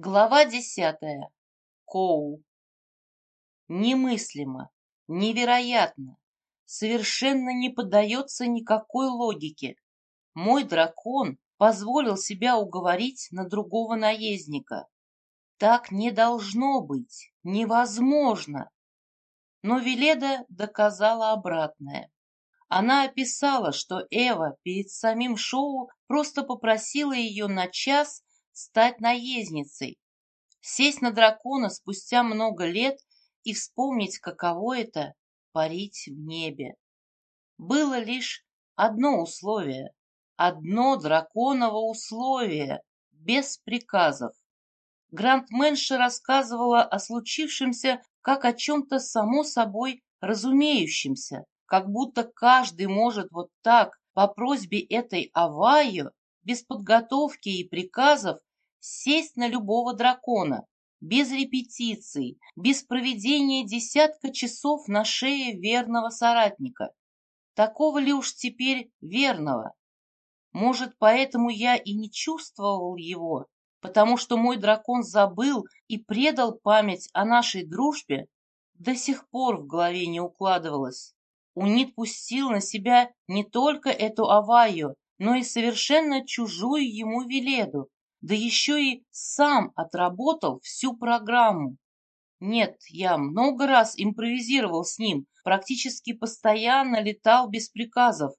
Глава десятая. Коу. Немыслимо, невероятно, совершенно не поддается никакой логике. Мой дракон позволил себя уговорить на другого наездника. Так не должно быть, невозможно. Но Веледа доказала обратное. Она описала, что Эва перед самим шоу просто попросила ее на час стать наездницей, сесть на дракона спустя много лет и вспомнить, каково это — парить в небе. Было лишь одно условие, одно драконово условие, без приказов. Грандменша рассказывала о случившемся как о чем-то само собой разумеющемся, как будто каждый может вот так, по просьбе этой Авайо, без подготовки и приказов, сесть на любого дракона, без репетиций, без проведения десятка часов на шее верного соратника. Такого ли уж теперь верного? Может, поэтому я и не чувствовал его, потому что мой дракон забыл и предал память о нашей дружбе? До сих пор в голове не укладывалось. Унит пустил на себя не только эту аваю, но и совершенно чужую ему Веледу да еще и сам отработал всю программу. Нет, я много раз импровизировал с ним, практически постоянно летал без приказов,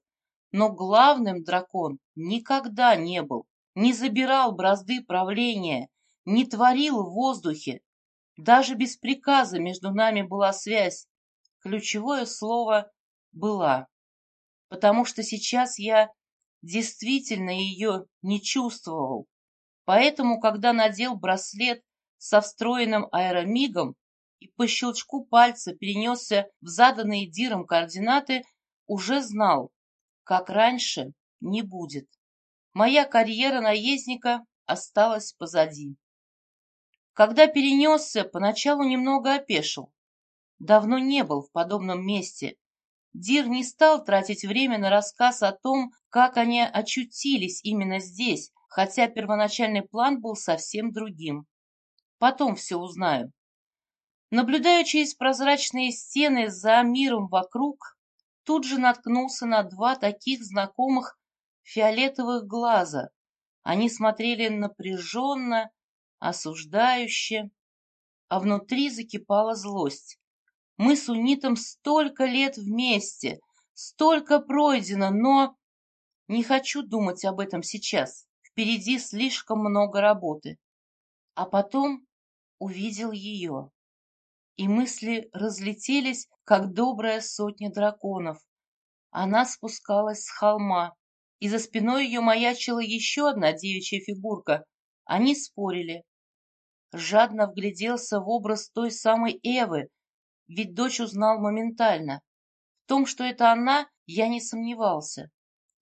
но главным дракон никогда не был, не забирал бразды правления, не творил в воздухе. Даже без приказа между нами была связь. Ключевое слово «была», потому что сейчас я действительно ее не чувствовал. Поэтому, когда надел браслет со встроенным аэромигом и по щелчку пальца перенесся в заданные Диром координаты, уже знал, как раньше не будет. Моя карьера наездника осталась позади. Когда перенесся, поначалу немного опешил. Давно не был в подобном месте. Дир не стал тратить время на рассказ о том, как они очутились именно здесь, хотя первоначальный план был совсем другим. Потом все узнаю. Наблюдая через прозрачные стены за миром вокруг, тут же наткнулся на два таких знакомых фиолетовых глаза. Они смотрели напряженно, осуждающе, а внутри закипала злость. Мы с Унитом столько лет вместе, столько пройдено, но... Не хочу думать об этом сейчас. Впереди слишком много работы. А потом увидел ее. И мысли разлетелись, как добрая сотня драконов. Она спускалась с холма, и за спиной ее маячила еще одна девичья фигурка. Они спорили. Жадно вгляделся в образ той самой Эвы, ведь дочь узнал моментально. В том, что это она, я не сомневался.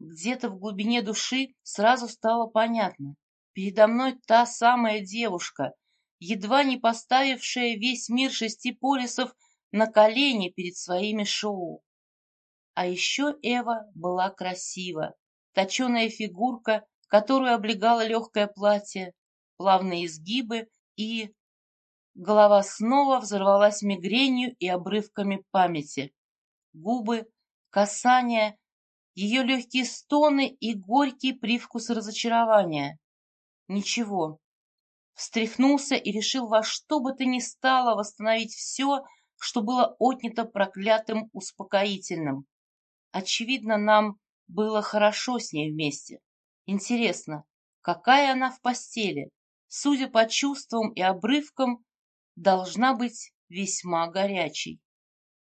Где-то в глубине души сразу стало понятно. Передо мной та самая девушка, едва не поставившая весь мир шести полисов на колени перед своими шоу. А еще Эва была красива. Точеная фигурка, которую облегало легкое платье, плавные изгибы и... Голова снова взорвалась мигренью и обрывками памяти. Губы, касания, ее легкие стоны и горький привкус разочарования. Ничего. Встряхнулся и решил во что бы то ни стало восстановить все, что было отнято проклятым успокоительным. Очевидно, нам было хорошо с ней вместе. Интересно, какая она в постели? Судя по чувствам и обрывкам, должна быть весьма горячей.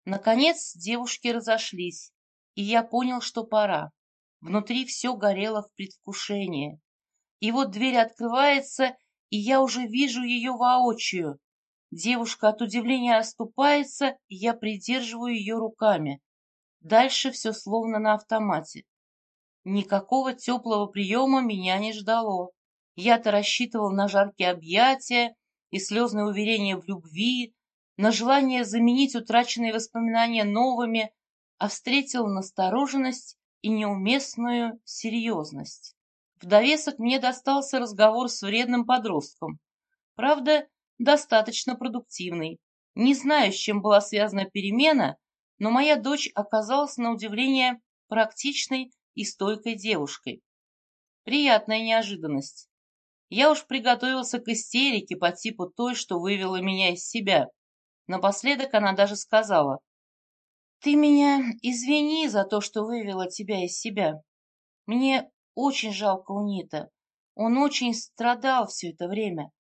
Наконец девушки разошлись и я понял, что пора. Внутри все горело в предвкушении. И вот дверь открывается, и я уже вижу ее воочию. Девушка от удивления оступается, и я придерживаю ее руками. Дальше все словно на автомате. Никакого теплого приема меня не ждало. Я-то рассчитывал на жаркие объятия и слезные уверения в любви, на желание заменить утраченные воспоминания новыми, а встретил настороженность и неуместную серьезность. В довесок мне достался разговор с вредным подростком. Правда, достаточно продуктивный. Не знаю, с чем была связана перемена, но моя дочь оказалась на удивление практичной и стойкой девушкой. Приятная неожиданность. Я уж приготовился к истерике по типу той, что вывела меня из себя. Напоследок она даже сказала, «Ты меня извини за то, что вывела тебя из себя. Мне очень жалко Унита. Он очень страдал все это время.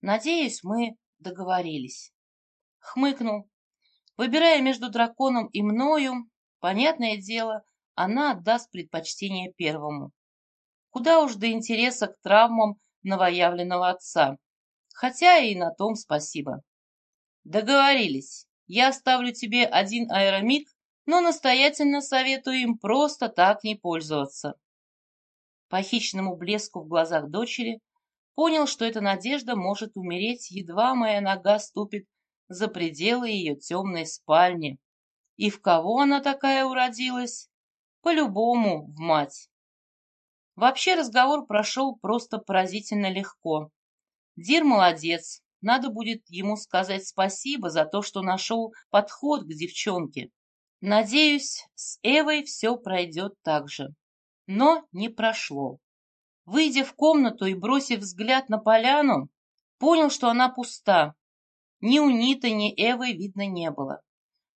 Надеюсь, мы договорились». Хмыкнул. Выбирая между драконом и мною, понятное дело, она отдаст предпочтение первому. Куда уж до интереса к травмам новоявленного отца. Хотя и на том спасибо. Договорились. Я оставлю тебе один аэромик, но настоятельно советую им просто так не пользоваться. По хищному блеску в глазах дочери понял, что эта надежда может умереть, едва моя нога ступит за пределы ее темной спальни. И в кого она такая уродилась? По-любому в мать. Вообще разговор прошел просто поразительно легко. Дир молодец, надо будет ему сказать спасибо за то, что нашел подход к девчонке. Надеюсь, с Эвой все пройдет так же. Но не прошло. Выйдя в комнату и бросив взгляд на поляну, понял, что она пуста. Ни у Ниты, ни Эвы видно не было.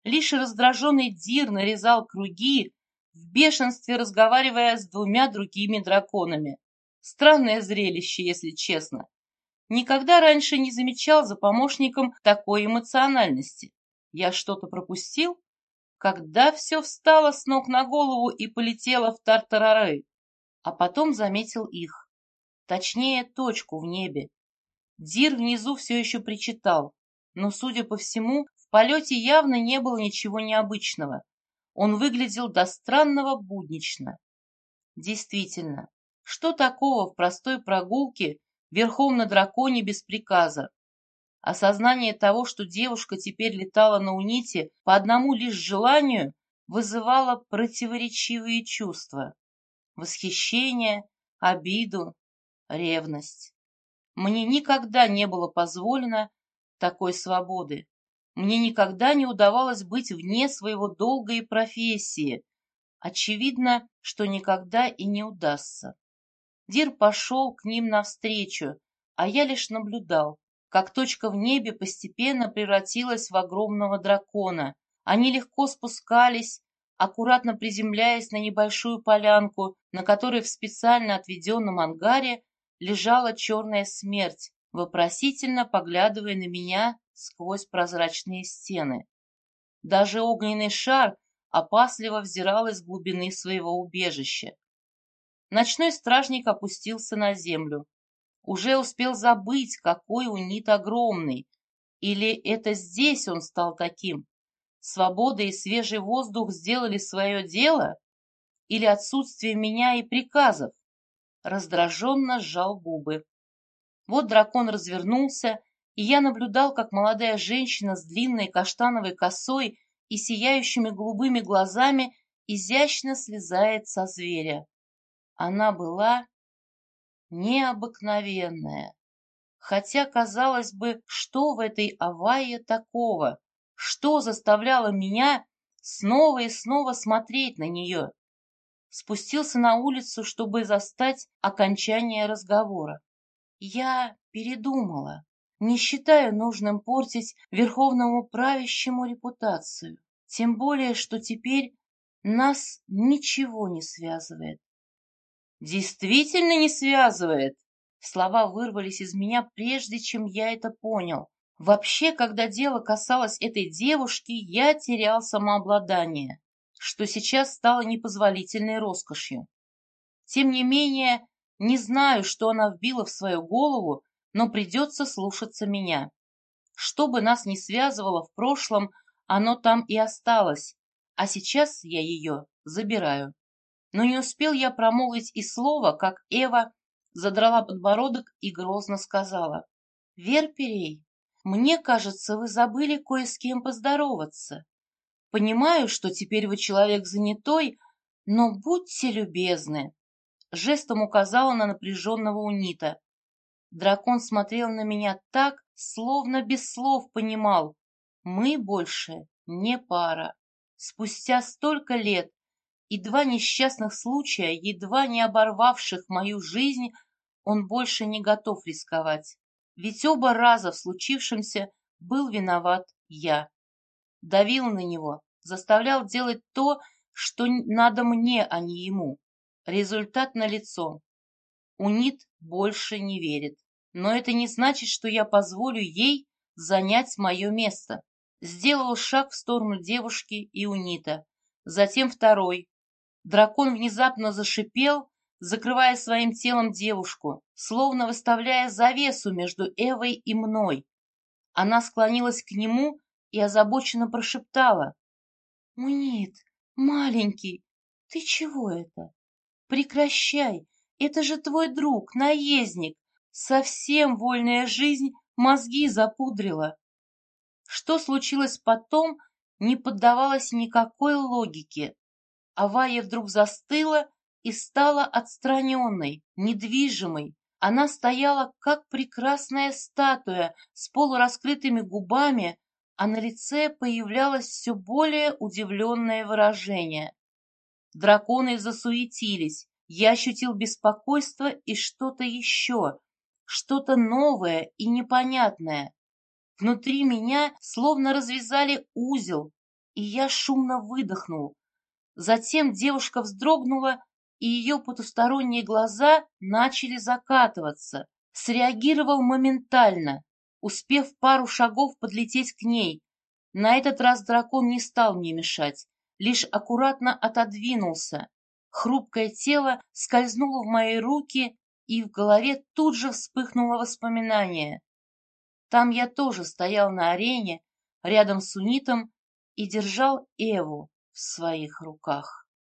Лишь раздраженный Дир нарезал круги, в бешенстве разговаривая с двумя другими драконами. Странное зрелище, если честно. Никогда раньше не замечал за помощником такой эмоциональности. Я что-то пропустил? Когда все встало с ног на голову и полетело в тартарары, а потом заметил их. Точнее, точку в небе. Дир внизу все еще причитал, но, судя по всему, в полете явно не было ничего необычного. Он выглядел до странного буднично. Действительно, что такого в простой прогулке верхом на драконе без приказа? Осознание того, что девушка теперь летала на уните по одному лишь желанию, вызывало противоречивые чувства. Восхищение, обиду, ревность. Мне никогда не было позволено такой свободы. Мне никогда не удавалось быть вне своего долга и профессии. Очевидно, что никогда и не удастся. Дир пошел к ним навстречу, а я лишь наблюдал, как точка в небе постепенно превратилась в огромного дракона. Они легко спускались, аккуратно приземляясь на небольшую полянку, на которой в специально отведенном ангаре лежала черная смерть, вопросительно поглядывая на меня сквозь прозрачные стены. Даже огненный шар опасливо взирал из глубины своего убежища. Ночной стражник опустился на землю. Уже успел забыть, какой у Нит огромный. Или это здесь он стал таким? Свобода и свежий воздух сделали свое дело? Или отсутствие меня и приказов? Раздраженно сжал губы. Вот дракон развернулся и я наблюдал, как молодая женщина с длинной каштановой косой и сияющими голубыми глазами изящно слезает со зверя. Она была необыкновенная. Хотя, казалось бы, что в этой авае такого? Что заставляло меня снова и снова смотреть на нее? Спустился на улицу, чтобы застать окончание разговора. Я передумала. Не считаю нужным портить верховному правящему репутацию. Тем более, что теперь нас ничего не связывает. Действительно не связывает. Слова вырвались из меня, прежде чем я это понял. Вообще, когда дело касалось этой девушки, я терял самообладание, что сейчас стало непозволительной роскошью. Тем не менее, не знаю, что она вбила в свою голову, но придется слушаться меня. Что бы нас ни связывало в прошлом, оно там и осталось, а сейчас я ее забираю. Но не успел я промолвить и слова, как Эва задрала подбородок и грозно сказала. «Верперей, мне кажется, вы забыли кое с кем поздороваться. Понимаю, что теперь вы человек занятой, но будьте любезны». Жестом указала на напряженного унита. Дракон смотрел на меня так, словно без слов понимал. Мы больше не пара. Спустя столько лет и два несчастных случая, едва не оборвавших мою жизнь, он больше не готов рисковать. Ведь оба раза в случившемся был виноват я. Давил на него, заставлял делать то, что надо мне, а не ему. Результат налицо. Унит больше не верит. Но это не значит, что я позволю ей занять мое место. Сделал шаг в сторону девушки и Унита. Затем второй. Дракон внезапно зашипел, закрывая своим телом девушку, словно выставляя завесу между Эвой и мной. Она склонилась к нему и озабоченно прошептала. «Унит, маленький, ты чего это? Прекращай, это же твой друг, наездник. Совсем вольная жизнь мозги запудрила». Что случилось потом, не поддавалось никакой логике. Авая вдруг застыла и стала отстраненной, недвижимой. Она стояла, как прекрасная статуя, с полураскрытыми губами, а на лице появлялось все более удивленное выражение. Драконы засуетились. Я ощутил беспокойство и что-то еще, что-то новое и непонятное. Внутри меня словно развязали узел, и я шумно выдохнул. Затем девушка вздрогнула и ее потусторонние глаза начали закатываться. Среагировал моментально, успев пару шагов подлететь к ней. На этот раз дракон не стал мне мешать, лишь аккуратно отодвинулся. Хрупкое тело скользнуло в мои руки, и в голове тут же вспыхнуло воспоминание. Там я тоже стоял на арене, рядом с унитом, и держал Эву в своих руках.